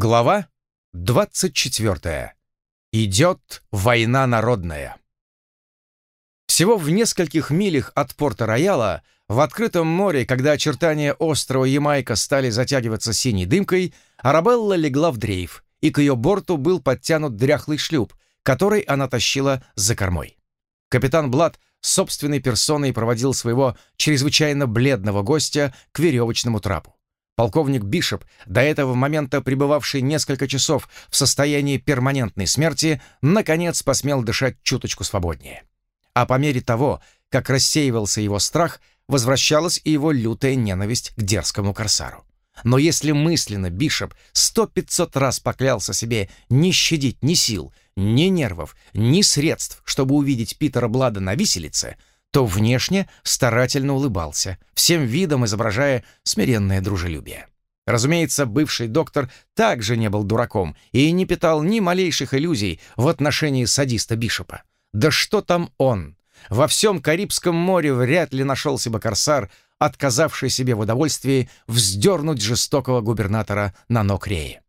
Глава 24. Идет война народная. Всего в нескольких милях от порта Рояла, в открытом море, когда очертания острова Ямайка стали затягиваться синей дымкой, Арабелла легла в дрейф, и к ее борту был подтянут дряхлый шлюп, который она тащила за кормой. Капитан Блад собственной персоной проводил своего чрезвычайно бледного гостя к веревочному трапу. Полковник Бишоп, до этого момента пребывавший несколько часов в состоянии перманентной смерти, наконец посмел дышать чуточку свободнее. А по мере того, как рассеивался его страх, возвращалась и его лютая ненависть к дерзкому корсару. Но если мысленно Бишоп сто-пятьсот раз поклялся себе не щадить ни сил, ни нервов, ни средств, чтобы увидеть Питера Блада на виселице, то внешне старательно улыбался, всем видом изображая смиренное дружелюбие. Разумеется, бывший доктор также не был дураком и не питал ни малейших иллюзий в отношении садиста Бишопа. Да что там он? Во всем Карибском море вряд ли нашелся бы корсар, отказавший себе в удовольствии вздернуть жестокого губернатора на ног Реи.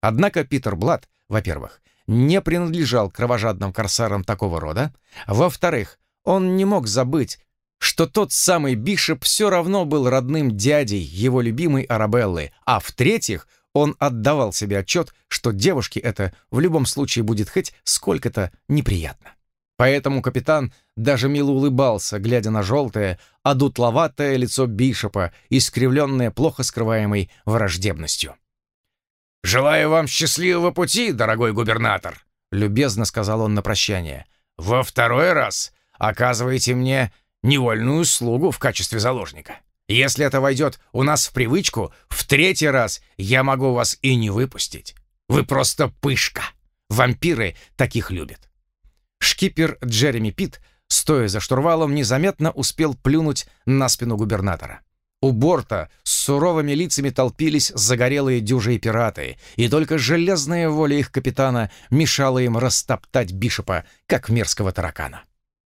Однако Питер Блад, во-первых, не принадлежал кровожадным корсарам такого рода, во-вторых, он не мог забыть, что тот самый Бишоп все равно был родным дядей его любимой Арабеллы, а в-третьих, он отдавал себе отчет, что девушке это в любом случае будет хоть сколько-то неприятно. Поэтому капитан даже мило улыбался, глядя на желтое, одутловатое лицо Бишопа, искривленное плохо скрываемой враждебностью. «Желаю вам счастливого пути, дорогой губернатор», — любезно сказал он на прощание. «Во второй раз оказываете мне невольную услугу в качестве заложника. Если это войдет у нас в привычку, в третий раз я могу вас и не выпустить. Вы просто пышка. Вампиры таких любят. Шкипер Джереми Пит, стоя за штурвалом, незаметно успел плюнуть на спину губернатора. У борта с суровыми лицами толпились загорелые дюжие пираты, и только железная воля их капитана мешала им растоптать Бишопа, как мерзкого таракана.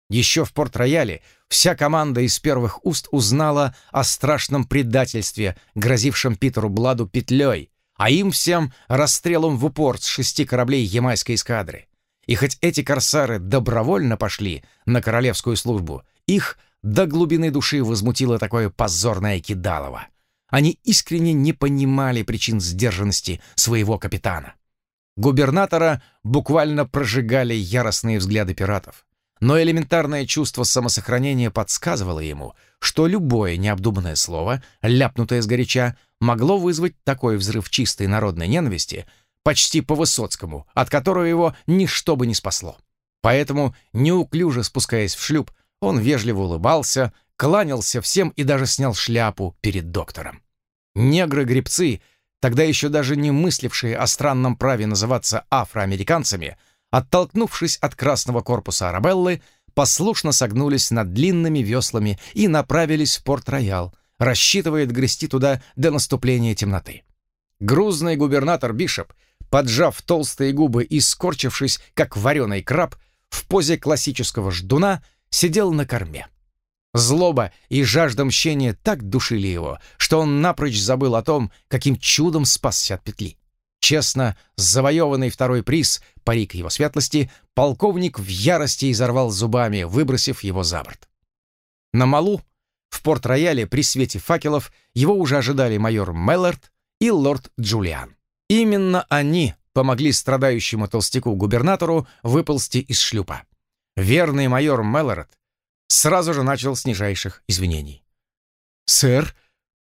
Еще в Порт-Рояле вся команда из первых уст узнала о страшном предательстве, грозившем Питеру Бладу петлей, а им всем расстрелом в упор с шести кораблей ямайской эскадры. И хоть эти корсары добровольно пошли на королевскую службу, их до глубины души возмутило такое позорное кидалово. Они искренне не понимали причин сдержанности своего капитана. Губернатора буквально прожигали яростные взгляды пиратов. Но элементарное чувство самосохранения подсказывало ему, что любое необдуманное слово, ляпнутое сгоряча, могло вызвать такой взрыв чистой народной ненависти, почти по-высоцкому, от которого его ничто бы не спасло. Поэтому, неуклюже спускаясь в шлюп, он вежливо улыбался, кланялся всем и даже снял шляпу перед доктором. Негры-гребцы, тогда еще даже не мыслившие о странном праве называться афроамериканцами, оттолкнувшись от красного корпуса Арабеллы, послушно согнулись над длинными веслами и направились в Порт-Роял, рассчитывая грести туда до наступления темноты. Грузный губернатор Бишоп, поджав толстые губы и скорчившись, как вареный краб, в позе классического ждуна, сидел на корме. Злоба и жажда мщения так душили его, что он напрочь забыл о том, каким чудом спасся от петли. Честно завоеванный второй приз, парик его светлости, полковник в ярости изорвал зубами, выбросив его за борт. На малу, в порт-рояле при свете факелов, его уже ожидали майор Меллард и лорд Джулиан. Именно они помогли страдающему толстяку-губернатору выползти из шлюпа. Верный майор Меллард сразу же начал с нижайших извинений. «Сэр,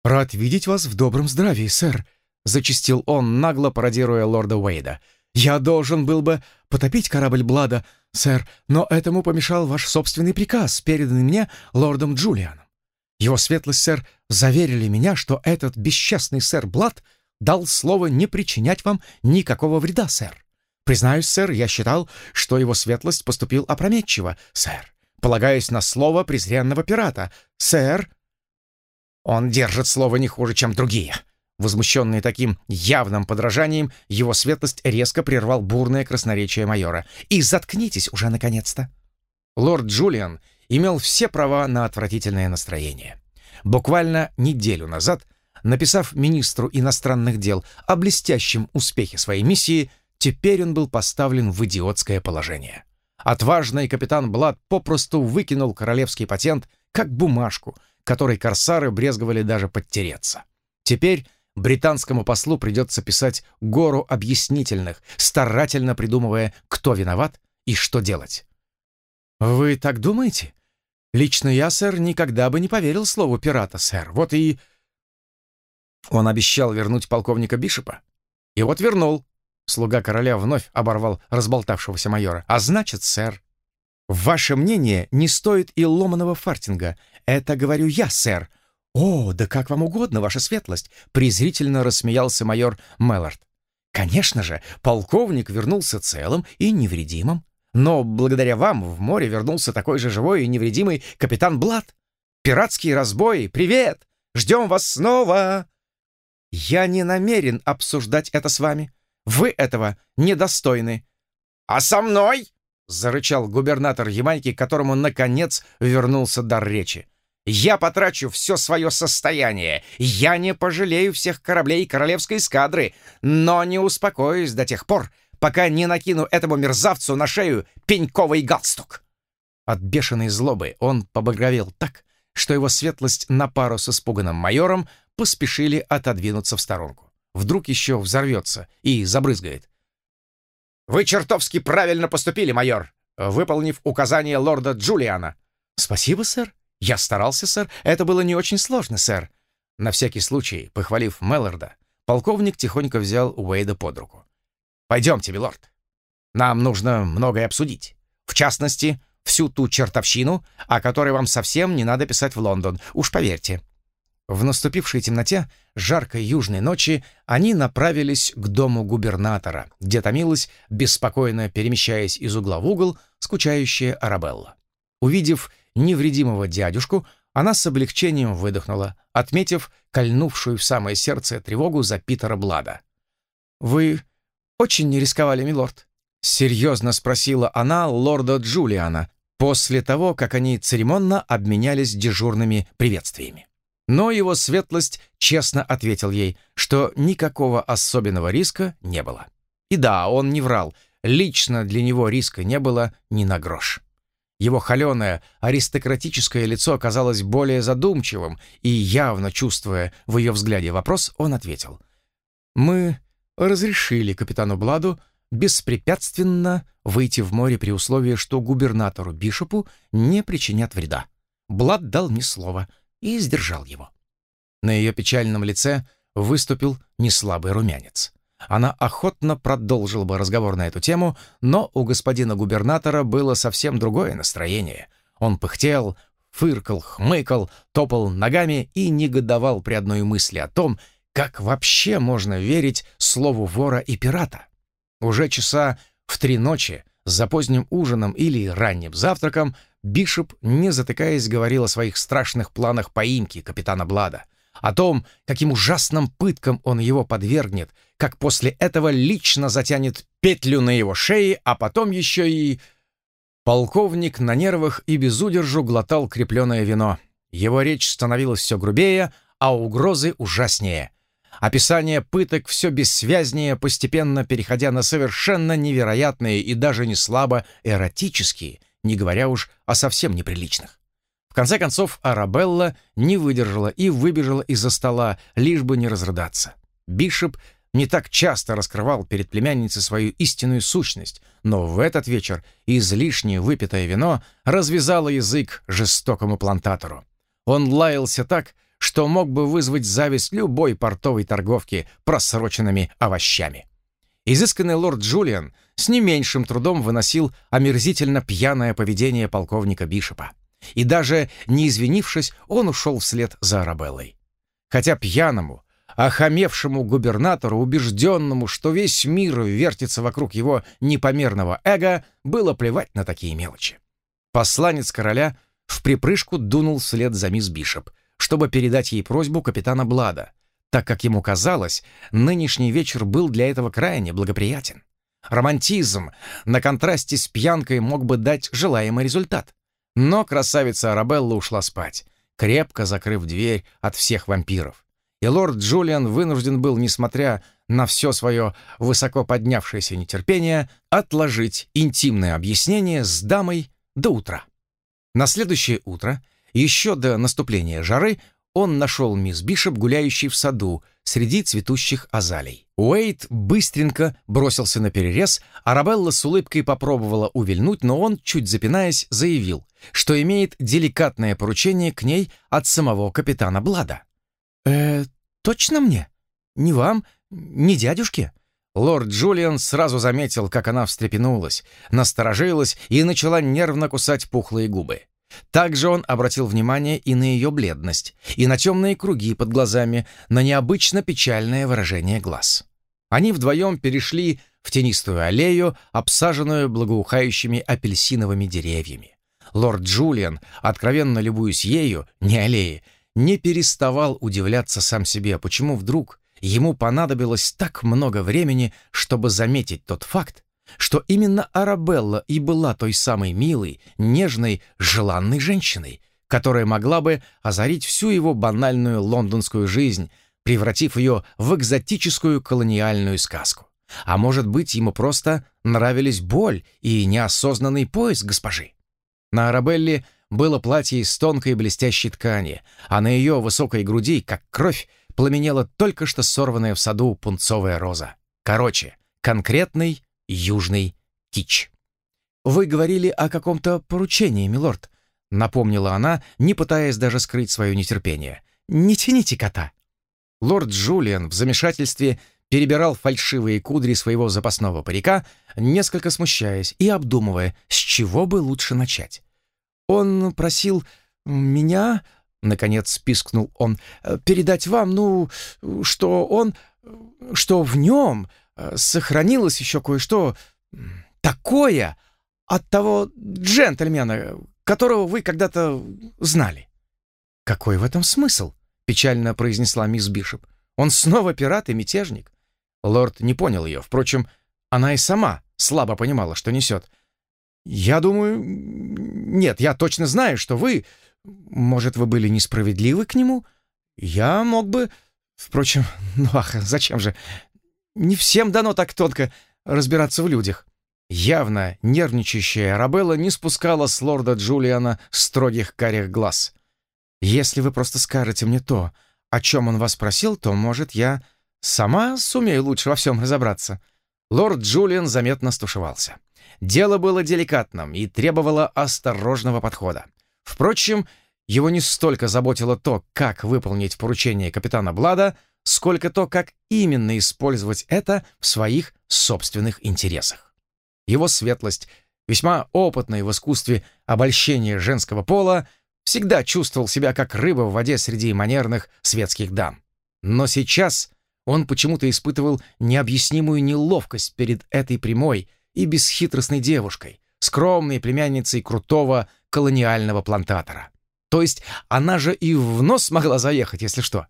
рад видеть вас в добром здравии, сэр», — зачистил он, нагло пародируя лорда Уэйда. «Я должен был бы потопить корабль Блада, сэр, но этому помешал ваш собственный приказ, переданный мне лордом Джулианом. Его светлость, сэр, заверили меня, что этот бесчестный сэр Блад дал слово не причинять вам никакого вреда, сэр. Признаюсь, сэр, я считал, что его светлость поступил опрометчиво, сэр, полагаясь на слово презренного пирата. Сэр, он держит слово не хуже, чем другие, Возмущенный таким явным подражанием, его светлость резко прервал бурное красноречие майора. «И заткнитесь уже, наконец-то!» Лорд Джулиан имел все права на отвратительное настроение. Буквально неделю назад Написав министру иностранных дел о блестящем успехе своей миссии, теперь он был поставлен в идиотское положение. Отважный капитан Блад попросту выкинул королевский патент как бумажку, которой корсары брезговали даже подтереться. Теперь британскому послу придется писать гору объяснительных, старательно придумывая, кто виноват и что делать. «Вы так думаете?» «Лично я, сэр, никогда бы не поверил слову пирата, сэр. Вот и...» Он обещал вернуть полковника Бишопа. И вот вернул. Слуга короля вновь оборвал разболтавшегося майора. «А значит, сэр, ваше мнение не стоит и ломаного фартинга. Это говорю я, сэр». «О, да как вам угодно, ваша светлость!» — презрительно рассмеялся майор Меллард. «Конечно же, полковник вернулся целым и невредимым. Но благодаря вам в море вернулся такой же живой и невредимый капитан Блад. Пиратские разбои, привет! Ждем вас снова!» «Я не намерен обсуждать это с вами. Вы этого недостойны». «А со мной?» — зарычал губернатор Ямайки, которому, наконец, вернулся дар речи. «Я потрачу все свое состояние. Я не пожалею всех кораблей королевской эскадры, но не успокоюсь до тех пор, пока не накину этому мерзавцу на шею пеньковый галстук». От бешеной злобы он побагровел так, что его светлость на пару с испуганным майором поспешили отодвинуться в сторонку. Вдруг еще взорвется и забрызгает. «Вы чертовски правильно поступили, майор, выполнив указание лорда Джулиана». «Спасибо, сэр. Я старался, сэр. Это было не очень сложно, сэр». На всякий случай, похвалив Мелларда, полковник тихонько взял Уэйда под руку. «Пойдемте, милорд. Нам нужно многое обсудить. В частности, всю ту чертовщину, о которой вам совсем не надо писать в Лондон, уж поверьте». В наступившей темноте жаркой южной ночи они направились к дому губернатора, где томилась, беспокойно перемещаясь из угла в угол, скучающая Арабелла. Увидев невредимого дядюшку, она с облегчением выдохнула, отметив кольнувшую в самое сердце тревогу за Питера Блада. «Вы очень не рисковали, милорд?» — серьезно спросила она лорда Джулиана после того, как они церемонно обменялись дежурными приветствиями. Но его светлость честно ответил ей, что никакого особенного риска не было. И да, он не врал, лично для него риска не было ни на грош. Его холеное, аристократическое лицо оказалось более задумчивым, и, явно чувствуя в ее взгляде вопрос, он ответил. «Мы разрешили капитану Бладу беспрепятственно выйти в море при условии, что губернатору Бишопу не причинят вреда. Блад дал мне слово и сдержал его. На ее печальном лице выступил неслабый румянец. Она охотно продолжила бы разговор на эту тему, но у господина губернатора было совсем другое настроение. Он пыхтел, фыркал, хмыкал, топал ногами и негодовал при одной мысли о том, как вообще можно верить слову вора и пирата? Уже часа в три ночи, за поздним ужином или ранним завтраком, Бишоп, не затыкаясь, говорил о своих страшных планах поимки капитана Блада, о том, каким ужасным пыткам он его подвергнет, как после этого лично затянет петлю на его шее, а потом еще и... Полковник на нервах и без удержу глотал крепленное вино. Его речь становилась все грубее, а угрозы ужаснее. Описание пыток все бессвязнее, постепенно переходя на совершенно невероятные и даже не слабо эротические, не говоря уж о совсем неприличных. Конце концов, Арабелла не выдержала и выбежала из-за стола, лишь бы не разрыдаться. Бишоп не так часто раскрывал перед племянницей свою истинную сущность, но в этот вечер излишне выпитое вино развязало язык жестокому плантатору. Он лаялся так, что мог бы вызвать зависть любой портовой торговки просроченными овощами. Изысканный лорд Джулиан с не меньшим трудом выносил омерзительно пьяное поведение полковника Бишопа. И даже не извинившись, он ушел вслед за Арабеллой. Хотя пьяному, охамевшему губернатору, убежденному, что весь мир вертится вокруг его непомерного эго, было плевать на такие мелочи. Посланец короля в припрыжку дунул вслед за мисс Бишоп — чтобы передать ей просьбу капитана Блада, так как ему казалось, нынешний вечер был для этого крайне благоприятен. Романтизм на контрасте с пьянкой мог бы дать желаемый результат. Но красавица Арабелла ушла спать, крепко закрыв дверь от всех вампиров. и лорд Джулиан вынужден был, несмотря на все свое высоко поднявшееся нетерпение, отложить интимное объяснение с дамой до утра. На следующее утро, еще до наступления жары, он нашел мисс Бишоп, гуляющей в саду, среди цветущих азалий. Уэйт быстренько бросился на перерез, Арабелла с улыбкой попробовала увильнуть, но он, чуть запинаясь, заявил, что имеет деликатное поручение к ней от самого капитана Блада. «Э, точно мне? Не вам, не дядюшке?» Лорд Джулиан сразу заметил, как она встрепенулась, насторожилась и начала нервно кусать пухлые губы. Также он обратил внимание и на ее бледность, и на темные круги под глазами, на необычно печальное выражение глаз. Они вдвоем перешли в тенистую аллею, обсаженную благоухающими апельсиновыми деревьями. Лорд Джулиан, откровенно любуясь ею, не аллеей, не переставал удивляться сам себе, почему вдруг ему понадобилось так много времени, чтобы заметить тот факт, что именно Арабелла и была той самой милой, нежной, желанной женщиной, которая могла бы озарить всю его банальную лондонскую жизнь, превратив ее в экзотическую колониальную сказку. А может быть, ему просто нравились боль и неосознанный поиск госпожи. На Арабелле было платье из тонкой блестящей ткани, а на ее высокой груди, как кровь, пламенела только что сорванная в саду пунцовая роза. Короче, конкретный южный кич. «Вы говорили о каком-то поручении, милорд», — напомнила она, не пытаясь даже скрыть свое нетерпение. «Не тяните кота». Лорд Джулиан в замешательстве перебирал фальшивые кудри своего запасного парика, несколько смущаясь и обдумывая, с чего бы лучше начать. «Он просил меня...» — наконец пискнул он, «передать вам, ну, что он... что в нем сохранилось еще кое-что такое от того джентльмена, которого вы когда-то знали». «Какой в этом смысл?» — печально произнесла мисс Бишоп. «Он снова пират и мятежник?» Лорд не понял ее. Впрочем, она и сама слабо понимала, что несет. «Я думаю... Нет, я точно знаю, что вы... Может, вы были несправедливы к нему? Я мог бы... Впрочем, ну ах, зачем же? Не всем дано так тонко разбираться в людях». Явно нервничающая Арабелла не спускала с лорда Джулиана строгих карих глаз. «Если вы просто скажете мне то, о чем он вас просил, то, может, я сама сумею лучше во всем разобраться». Лорд Джулиан заметно стушевался. Дело было деликатным и требовало осторожного подхода. Впрочем, его не столько заботило то, как выполнить поручение капитана Блада, сколько то, как именно использовать это в своих собственных интересах. Его светлость, весьма опытный в искусстве обольщения женского пола, всегда чувствовал себя как рыба в воде среди манерных светских дам. Но сейчас он почему-то испытывал необъяснимую неловкость перед этой прямой и бесхитростной девушкой, скромной племянницей крутого колониального плантатора. То есть она же и в нос могла заехать, если что.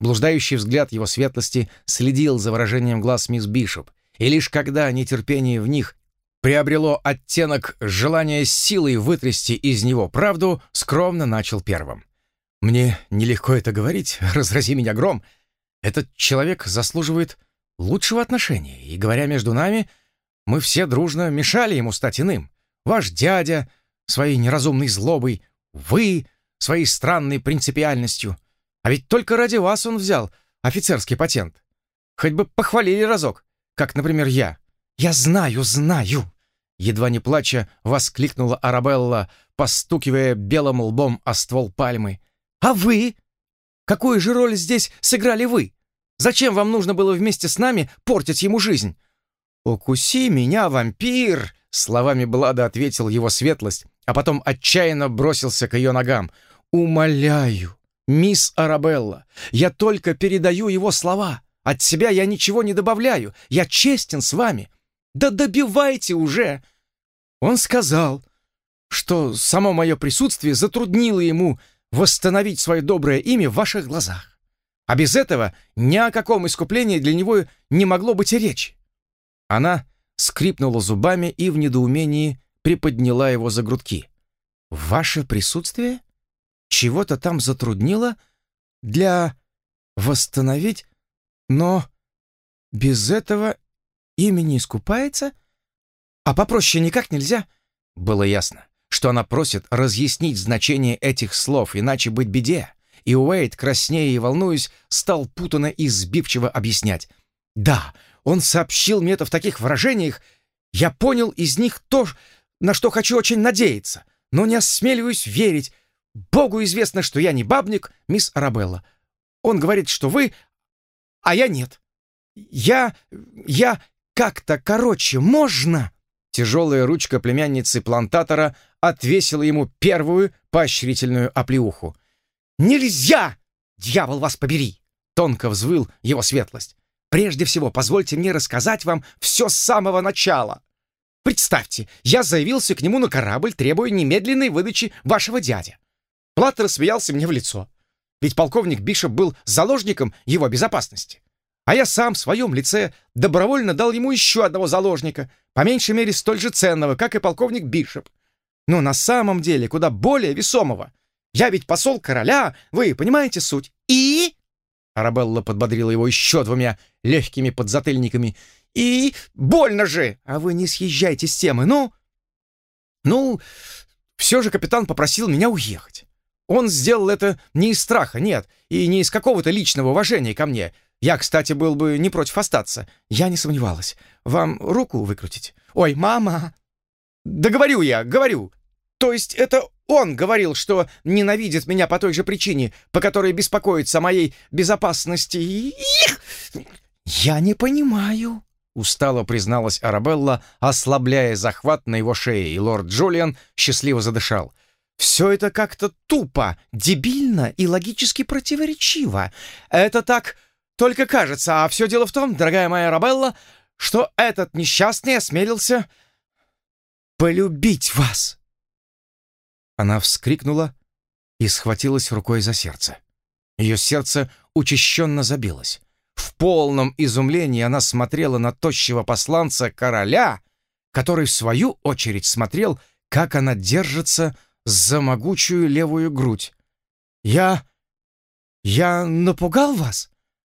Блуждающий взгляд его светлости следил за выражением глаз мисс Бишоп, и лишь когда нетерпение в них приобрело оттенок желания силой вытрясти из него правду, скромно начал первым. «Мне нелегко это говорить, разрази меня гром. Этот человек заслуживает лучшего отношения, и, говоря между нами, мы все дружно мешали ему стать иным. Ваш дядя своей неразумной злобой, вы своей странной принципиальностью — а ведь только ради вас он взял офицерский патент. Хоть бы похвалили разок, как, например, я. Я знаю, знаю!» Едва не плача, воскликнула Арабелла, постукивая белым лбом о ствол пальмы. «А вы? Какую же роль здесь сыграли вы? Зачем вам нужно было вместе с нами портить ему жизнь?» «Укуси меня, вампир!» Словами Блада ответил его светлость, а потом отчаянно бросился к ее ногам. «Умоляю, «Мисс Арабелла, я только передаю его слова. От себя я ничего не добавляю. Я честен с вами. Да добивайте уже!» Он сказал, что само мое присутствие затруднило ему восстановить свое доброе имя в ваших глазах. А без этого ни о каком искуплении для него не могло быть и речи. Она скрипнула зубами и в недоумении приподняла его за грудки. «Ваше присутствие?» Чего-то там затруднило для восстановить, но без этого имя не искупается? А попроще никак нельзя?» Было ясно, что она просит разъяснить значение этих слов, иначе быть беде. И Уэйд, краснея и волнуясь, стал путанно и сбивчиво объяснять. «Да, он сообщил мне это в таких выражениях. Я понял из них то, на что хочу очень надеяться, но не осмеливаюсь верить. Богу известно, что я не бабник, мисс Арабелла. Он говорит, что вы, а я нет. Я... я... как-то короче можно?» Тяжелая ручка племянницы плантатора отвесила ему первую поощрительную оплеуху. «Нельзя! Дьявол вас побери!» — тонко взвыл его светлость. «Прежде всего, позвольте мне рассказать вам все с самого начала. Представьте, я заявился к нему на корабль, требуя немедленной выдачи вашего дядя. Платтер смеялся мне в лицо, ведь полковник Бишоп был заложником его безопасности. А я сам в своем лице добровольно дал ему еще одного заложника, по меньшей мере столь же ценного, как и полковник Бишоп. Но на самом деле куда более весомого. Я ведь посол короля, вы понимаете суть. И...» Арабелла подбодрила его еще двумя легкими подзатыльниками. «И... больно же! А вы не съезжайте с темы, ну...» «Ну, все же капитан попросил меня уехать. Он сделал это не из страха, нет, и не из какого-то личного уважения ко мне. Я, кстати, был бы не против остаться. Я не сомневалась. Вам руку выкрутить? Ой, мама!» «Да говорю я, говорю. То есть это он говорил, что ненавидит меня по той же причине, по которой беспокоится о моей безопасности. Их! Я не понимаю. Устало призналась Арабелла, ослабляя захват на его шее, и лорд Джулиан счастливо задышал. «Все это как-то тупо, дебильно и логически противоречиво. Это так только кажется, а все дело в том, дорогая моя Арабелла, что этот несчастный осмелился полюбить вас». Она вскрикнула и схватилась рукой за сердце. Ее сердце учащенно забилось. В полном изумлении она смотрела на тощего посланца короля, который, в свою очередь, смотрел, как она держится за могучую левую грудь. «Я... я напугал вас?»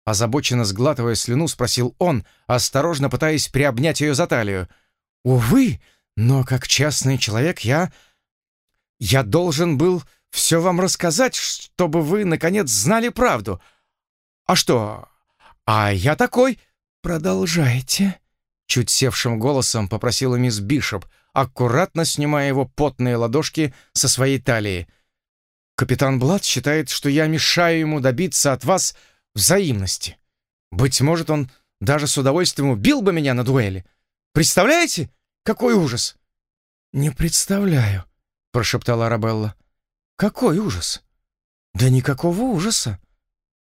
Озабоченно сглатывая слюну, спросил он, осторожно пытаясь приобнять ее за талию. «Увы, но как частный человек я я должен был все вам рассказать, чтобы вы, наконец, знали правду. А что? А я такой. Продолжайте. Чуть севшим голосом попросила мисс Бишоп, аккуратно снимая его потные ладошки со своей талии. Капитан Блад считает, что я мешаю ему добиться от вас взаимности. Быть может, он даже с удовольствием убил бы меня на дуэли. Представляете, какой ужас? Не представляю, — прошептала Арабелла. «Какой ужас!» «Да никакого ужаса!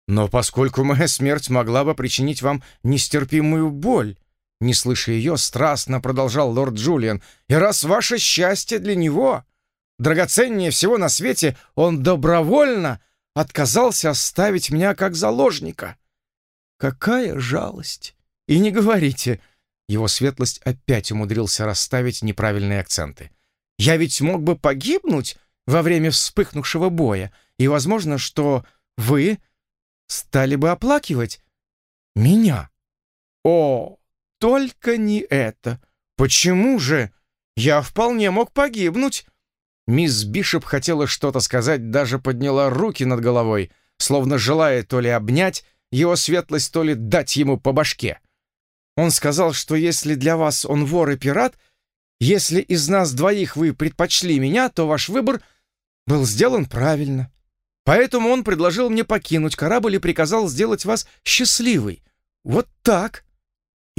Но поскольку моя смерть могла бы причинить вам нестерпимую боль, не слыша ее, страстно продолжал лорд Джулиан, и раз ваше счастье для него, драгоценнее всего на свете, он добровольно отказался оставить меня как заложника. Какая жалость! И не говорите!» Его светлость опять умудрился расставить неправильные акценты. Я ведь мог бы погибнуть во время вспыхнувшего боя, и возможно, что вы стали бы оплакивать меня. О, только не это. Почему же? Я вполне мог погибнуть. Мисс Бишоп хотела что-то сказать, даже подняла руки над головой, словно желая то ли обнять его светлость, то ли дать ему по башке. Он сказал, что если для вас он вор и пират — если из нас двоих вы предпочли меня, то ваш выбор был сделан правильно. Поэтому он предложил мне покинуть корабль и приказал сделать вас счастливой. Вот так.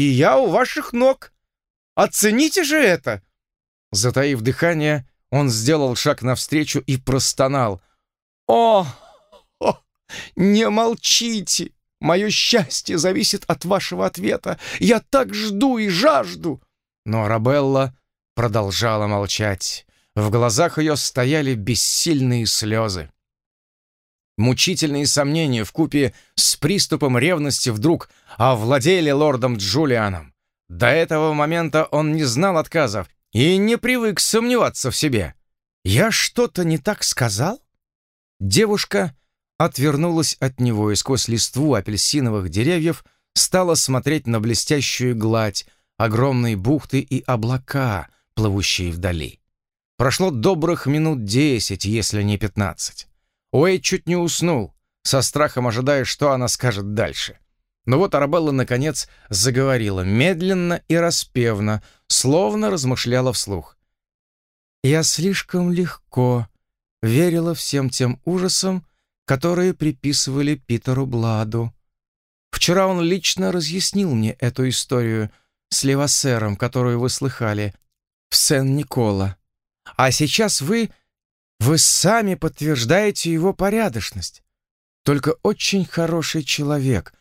И я у ваших ног. Оцените же это!» Затаив дыхание, он сделал шаг навстречу и простонал. «О, о не молчите! Мое счастье зависит от вашего ответа. Я так жду и жажду!» Но Арабелла продолжала молчать. В глазах ее стояли бессильные слезы. Мучительные сомнения в купе с приступом ревности вдруг овладели лордом Джулианом. До этого момента он не знал отказов и не привык сомневаться в себе. «Я что-то не так сказал?» Девушка отвернулась от него и сквозь листву апельсиновых деревьев стала смотреть на блестящую гладь, огромные бухты и облака, плывущие вдали. Прошло добрых минут десять, если не пятнадцать. Уэйд чуть не уснул, со страхом ожидая, что она скажет дальше. Но вот Арабелла, наконец, заговорила медленно и распевно, словно размышляла вслух. «Я слишком легко верила всем тем ужасам, которые приписывали Питеру Бладу. Вчера он лично разъяснил мне эту историю с Левасером, которую вы слыхали, в Сен-Никола. А сейчас вы... вы сами подтверждаете его порядочность. Только очень хороший человек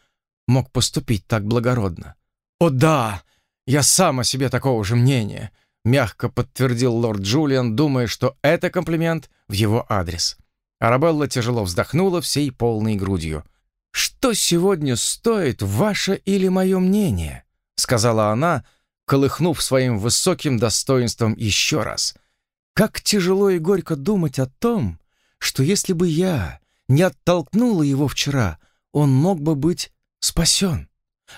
мог поступить так благородно. «О да, я сам о себе такого же мнения», — мягко подтвердил лорд Джулиан, думая, что это комплимент в его адрес. Арабелла тяжело вздохнула всей полной грудью. «Что сегодня стоит ваше или мое мнение?» — сказала она, колыхнув своим высоким достоинством еще раз. «Как тяжело и горько думать о том, что если бы я не оттолкнула его вчера, он мог бы быть спасен.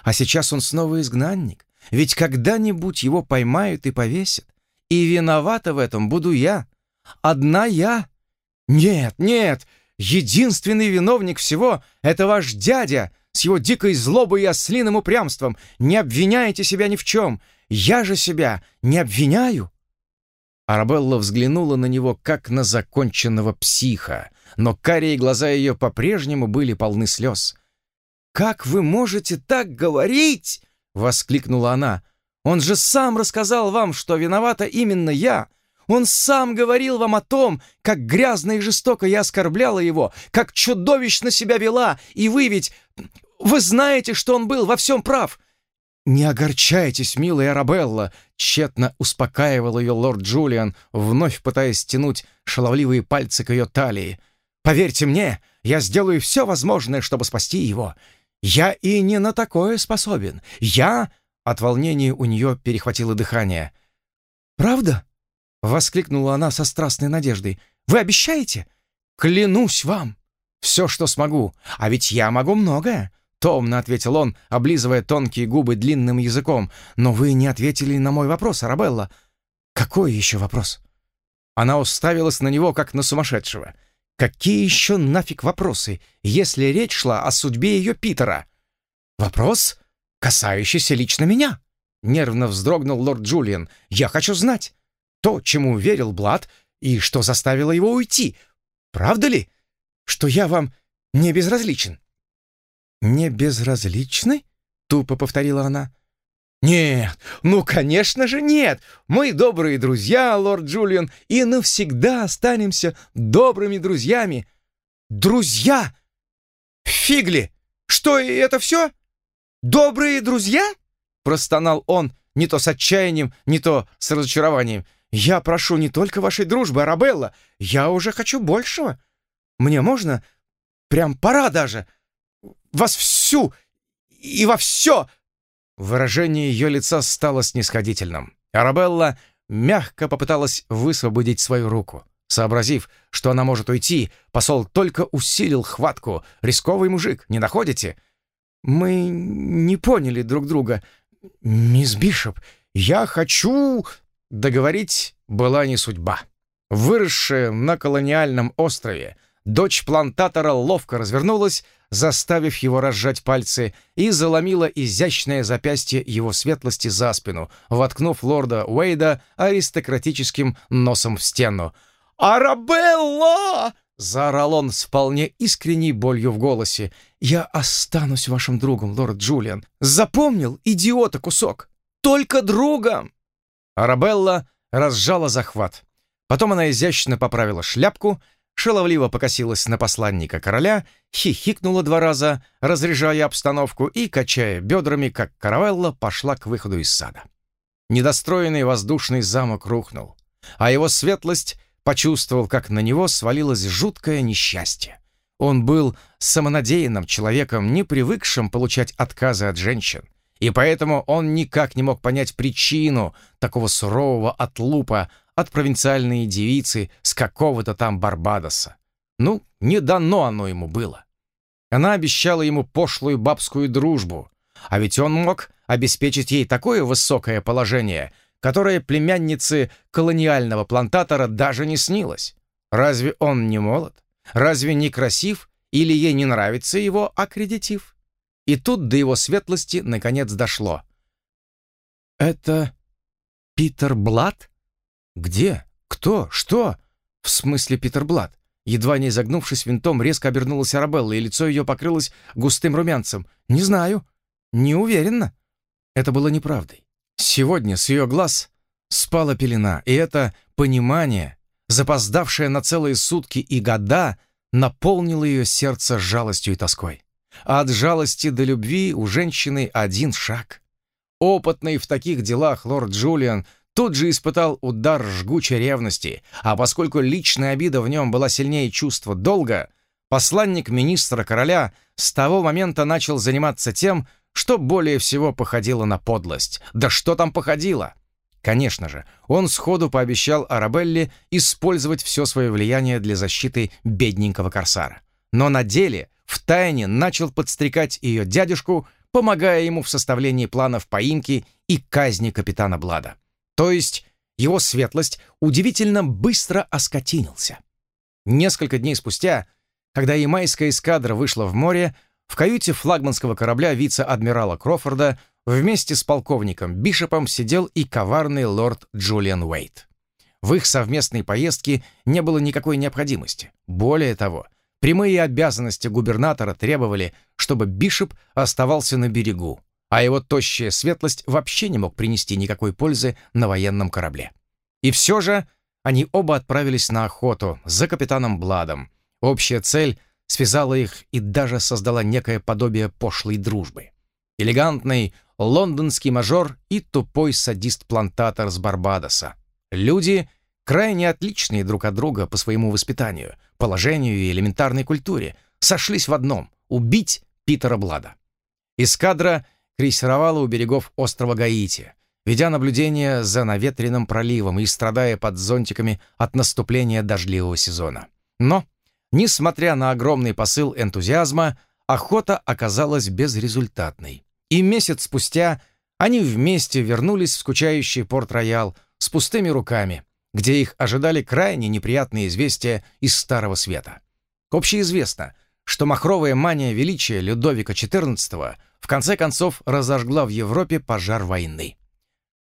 А сейчас он снова изгнанник, ведь когда-нибудь его поймают и повесят. И виновата в этом буду я. Одна я. Нет, нет, единственный виновник всего — это ваш дядя с его дикой злобой и ослиным упрямством. Не обвиняйте себя ни в чем. Я же себя не обвиняю. Арабелла взглянула на него, как на законченного психа, но карие глаза ее по-прежнему были полны слез. «Как вы можете так говорить?» — воскликнула она. «Он же сам рассказал вам, что виновата именно я. Он сам говорил вам о том, как грязно и жестоко я оскорбляла его, как чудовищно себя вела, и вы ведь... Вы знаете, что он был во всем прав. «Не огорчайтесь, милая Арабелла!» — тщетно успокаивал ее лорд Джулиан, вновь пытаясь стянуть шаловливые пальцы к ее талии. «Поверьте мне, я сделаю все возможное, чтобы спасти его. Я и не на такое способен. Я...» От волнения у нее перехватило дыхание. «Правда?» — воскликнула она со страстной надеждой. «Вы обещаете?» «Клянусь вам! Все, что смогу. А ведь я могу многое. «Томно», — ответил он, облизывая тонкие губы длинным языком. «Но вы не ответили на мой вопрос, Арабелла». «Какой еще вопрос?» Она уставилась на него, как на сумасшедшего. «Какие еще нафиг вопросы, если речь шла о судьбе ее Питера?» «Вопрос, касающийся лично меня», — нервно вздрогнул лорд Джулиан. «Я хочу знать то, чему верил Блад, и что заставило его уйти. Правда ли, что я вам не безразличен?» «Не безразличны?» — тупо повторила она. «Нет, ну, конечно же, нет! Мы добрые друзья, лорд Джулиан, и навсегда останемся добрыми друзьями!» «Друзья? Фигли! Что, это все? Добрые друзья?» Простонал он не то с отчаянием, не то с разочарованием. «Я прошу не только вашей дружбы, Арабелла, я уже хочу большего. Мне можно? Прям пора даже!» Вас всю и во все!» Выражение ее лица стало снисходительным. Арабелла мягко попыталась высвободить свою руку. Сообразив, что она может уйти, посол только усилил хватку. «Рисковый мужик, не находите?» «Мы не поняли друг друга. Мисс Бишоп, я хочу...» Договорить была не судьба. Выросшая на колониальном острове, дочь плантатора ловко развернулась, заставив его разжать пальцы, и заломила изящное запястье его светлости за спину, воткнув лорда Уэйда аристократическим носом в стену. «Арабелла!» — заорал он с вполне искренней болью в голосе. «Я останусь вашим другом, лорд Джулиан. Запомнил, идиота кусок! Только другом!» Арабелла разжала захват. Потом она изящно поправила шляпку, шаловливо покосилась на посланника короля, хихикнула два раза, разряжая обстановку и, качая бедрами, как каравелла, пошла к выходу из сада. Недостроенный воздушный замок рухнул, а его светлость почувствовал, как на него свалилось жуткое несчастье. Он был самонадеянным человеком, не привыкшим получать отказы от женщин, и поэтому он никак не мог понять причину такого сурового отлупа от провинциальной девицы с какого-то там Барбадоса. Ну, не дано оно ему было. Она обещала ему пошлую бабскую дружбу, а ведь он мог обеспечить ей такое высокое положение, которое племяннице колониального плантатора даже не снилось. Разве он не молод? Разве не красив? Или ей не нравится его аккредитив? И тут до его светлости наконец дошло. «Это Питер Блад? Где? Кто? Что?» «В смысле Питер Блад?» Едва не изогнувшись винтом, резко обернулась Арабелла, и лицо ее покрылось густым румянцем. «Не знаю. Не уверена». Это было неправдой. Сегодня с ее глаз спала пелена, и это понимание, запоздавшее на целые сутки и года, наполнило ее сердце жалостью и тоской. А от жалости до любви у женщины один шаг. Опытный в таких делах лорд Джулиан тут же испытал удар жгучей ревности, а поскольку личная обида в нем была сильнее чувства долга, посланник министра короля с того момента начал заниматься тем, что более всего походило на подлость. Да что там походило? Конечно же, он сходу пообещал Арабелле использовать все свое влияние для защиты бедненького корсара. Но на деле втайне начал подстрекать ее дядюшку, помогая ему в составлении планов поимки и казни капитана Блада. То есть его светлость удивительно быстро оскотинился. Несколько дней спустя, когда ямайская эскадра вышла в море, в каюте флагманского корабля вице-адмирала Крофорда вместе с полковником Бишопом сидел и коварный лорд Джулиан Уэйт. В их совместной поездке не было никакой необходимости. Более того, прямые обязанности губернатора требовали, чтобы Бишоп оставался на берегу, а его тощая светлость вообще не мог принести никакой пользы на военном корабле. И все же они оба отправились на охоту за капитаном Бладом. Общая цель — связала их и даже создала некое подобие пошлой дружбы. Элегантный лондонский мажор и тупой садист-плантатор с Барбадоса. Люди, крайне отличные друг от друга по своему воспитанию, положению и элементарной культуре, сошлись в одном — убить Питера Блада. Эскадра крейсеровала у берегов острова Гаити, ведя наблюдение за наветренным проливом и страдая под зонтиками от наступления дождливого сезона. Но Несмотря на огромный посыл энтузиазма, охота оказалась безрезультатной. И месяц спустя они вместе вернулись в скучающий Порт-Роял с пустыми руками, где их ожидали крайне неприятные известия из Старого Света. Общеизвестно, что махровая мания величия Людовика XIV в конце концов разожгла в Европе пожар войны.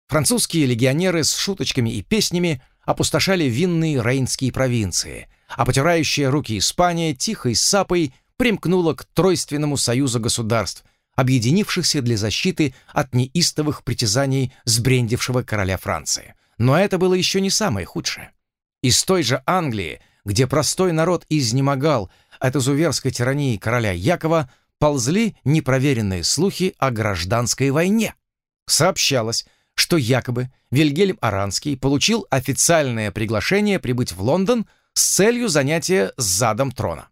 Французские легионеры с шуточками и песнями опустошали винные рейнские провинции – а потирающая руки Испания тихой сапой примкнула к тройственному союзу государств, объединившихся для защиты от неистовых притязаний сбрендившего короля Франции. Но это было еще не самое худшее. Из той же Англии, где простой народ изнемогал от изуверской тирании короля Якова, ползли непроверенные слухи о гражданской войне. Сообщалось, что якобы Вильгельм Аранский получил официальное приглашение прибыть в Лондон с целью занятия задом трона.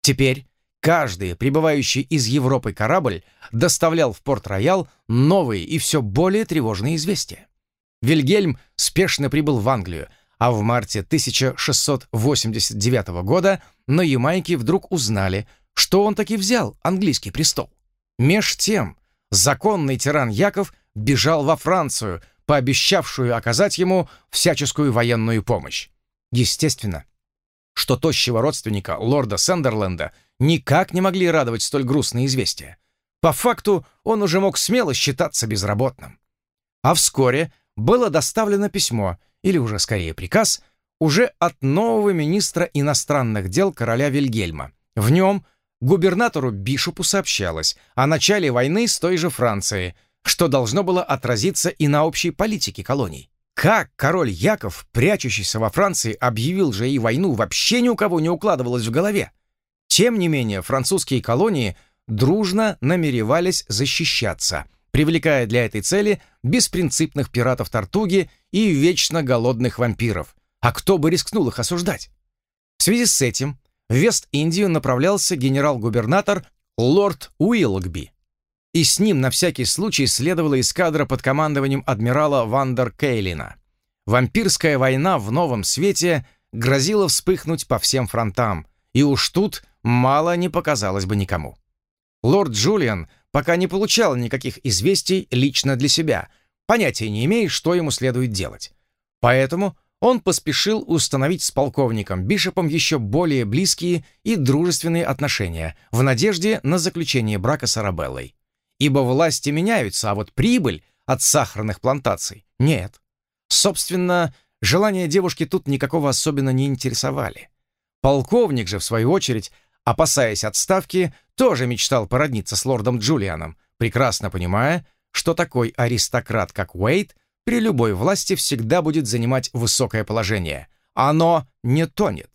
Теперь каждый прибывающий из Европы корабль доставлял в Порт-Роял новые и все более тревожные известия. Вильгельм спешно прибыл в Англию, а в марте 1689 года на Ямайке вдруг узнали, что он таки взял английский престол. Меж тем, законный тиран Яков бежал во Францию, пообещавшую оказать ему всяческую военную помощь. Естественно, что тощего родственника лорда Сендерленда никак не могли радовать столь грустные известия. По факту он уже мог смело считаться безработным. А вскоре было доставлено письмо, или уже скорее приказ, уже от нового министра иностранных дел короля Вильгельма. В нем губернатору Бишопу сообщалось о начале войны с той же Францией, что должно было отразиться и на общей политике колоний. Как король Яков, прячущийся во Франции, объявил же и войну, вообще ни у кого не укладывалось в голове. Тем не менее, французские колонии дружно намеревались защищаться, привлекая для этой цели беспринципных пиратов Тартуги и вечно голодных вампиров. А кто бы рискнул их осуждать? В связи с этим в Вест-Индию направлялся генерал-губернатор лорд Уиллогби, и с ним на всякий случай следовала эскадра под командованием адмирала Вандер Кейлина. Вампирская война в новом свете грозила вспыхнуть по всем фронтам, и уж тут мало не показалось бы никому. Лорд Джулиан пока не получал никаких известий лично для себя, понятия не имея, что ему следует делать. Поэтому он поспешил установить с полковником Бишопом еще более близкие и дружественные отношения в надежде на заключение брака с Арабеллой. Ибо власти меняются, а вот прибыль от сахарных плантаций нет. Собственно, желания девушки тут никакого особенно не интересовали. Полковник же, в свою очередь, опасаясь отставки, тоже мечтал породниться с лордом Джулианом, прекрасно понимая, что такой аристократ, как Уэйт, при любой власти всегда будет занимать высокое положение. Оно не тонет.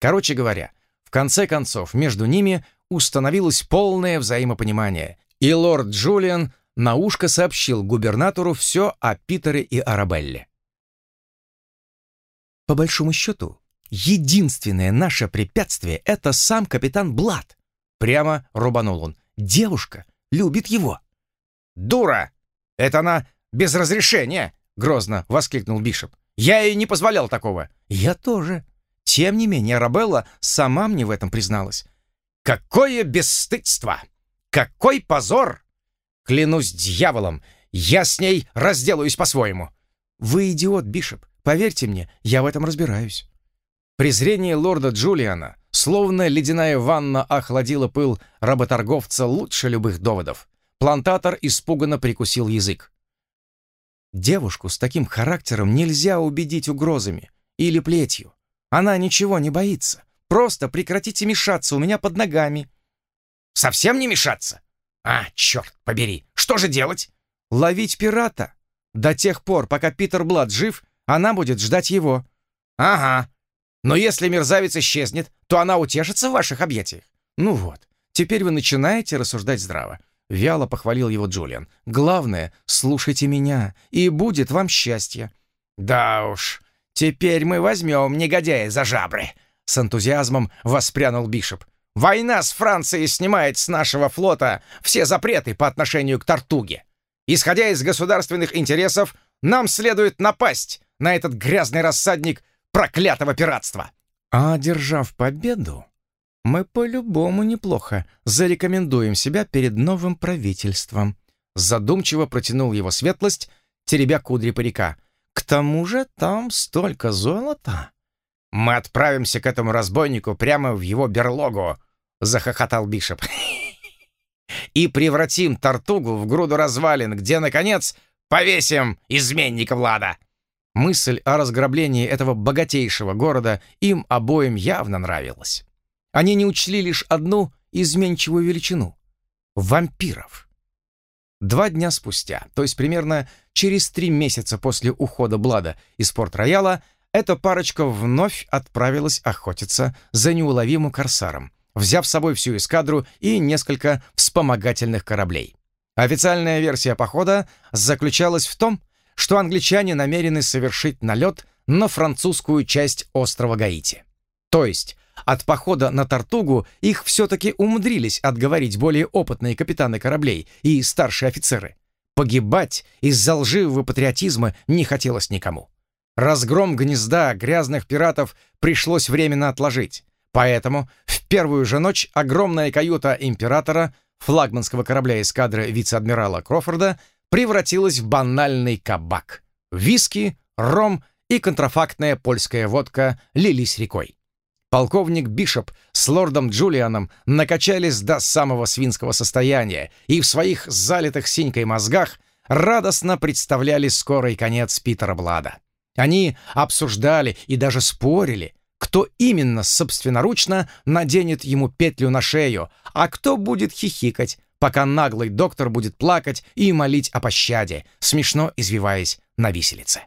Короче говоря, в конце концов, между ними установилось полное взаимопонимание, и лорд Джулиан на ушко сообщил губернатору все о Питере и Арабелле. По большому счету, единственное наше препятствие — это сам капитан Блад. Прямо рубанул он. Девушка любит его. «Дура! Это она без разрешения!» — грозно воскликнул Бишоп. «Я ей не позволял такого». «Я тоже». Тем не менее, Арабелла сама мне в этом призналась. «Какое бесстыдство! Какой позор! Клянусь дьяволом, я с ней разделаюсь по-своему». «Вы идиот, Бишоп. Поверьте мне, я в этом разбираюсь». Презрение лорда Джулиана, словно ледяная ванна охладила пыл работорговца лучше любых доводов. Плантатор испуганно прикусил язык. Девушку с таким характером нельзя убедить угрозами или плетью. Она ничего не боится. Просто прекратите мешаться у меня под ногами. Совсем не мешаться? А, черт побери, что же делать? Ловить пирата. До тех пор, пока Питер Блад жив, она будет ждать его. Ага. Но если мерзавец исчезнет, то она утешится в ваших объятиях. Ну вот, теперь вы начинаете рассуждать здраво. Вяло похвалил его Джулиан. «Главное, слушайте меня, и будет вам счастье». «Да уж, теперь мы возьмем негодяя за жабры», — с энтузиазмом воспрянул Бишоп. «Война с Францией снимает с нашего флота все запреты по отношению к Тартуге. Исходя из государственных интересов, нам следует напасть на этот грязный рассадник проклятого пиратства». А одержав победу, мы по-любому неплохо зарекомендуем себя перед новым правительством». Задумчиво протянул его светлость, теребя кудри парика. «К тому же там столько золота». «Мы отправимся к этому разбойнику прямо в его берлогу», — захохотал Бишоп. «И превратим Тартугу в груду развалин, где, наконец, повесим изменника Влада». Мысль о разграблении этого богатейшего города им обоим явно нравилась. Они не учли лишь одну изменчивую величину — вампиров. Два дня спустя, то есть примерно через три месяца после ухода Блада из Порт-Рояла, эта парочка вновь отправилась охотиться за неуловимым корсаром, взяв с собой всю эскадру и несколько вспомогательных кораблей. Официальная версия похода заключалась в том, что англичане намерены совершить налет на французскую часть острова Гаити. То есть от похода на Тартугу их все-таки умудрились отговорить более опытные капитаны кораблей и старшие офицеры. Погибать из-за лживого патриотизма не хотелось никому. Разгром гнезда грязных пиратов пришлось временно отложить. Поэтому в первую же ночь огромная каюта императора, флагманского корабля эскадры вице-адмирала Крофорда, превратилась в банальный кабак. Виски, ром и контрафактная польская водка лились рекой. Полковник Бишоп с лордом Джулианом накачались до самого свинского состояния и в своих залитых синькой мозгах радостно представляли скорый конец Питера Блада. Они обсуждали и даже спорили, кто именно собственноручно наденет ему петлю на шею, а кто будет хихикать, пока наглый доктор будет плакать и молить о пощаде, смешно извиваясь на виселице.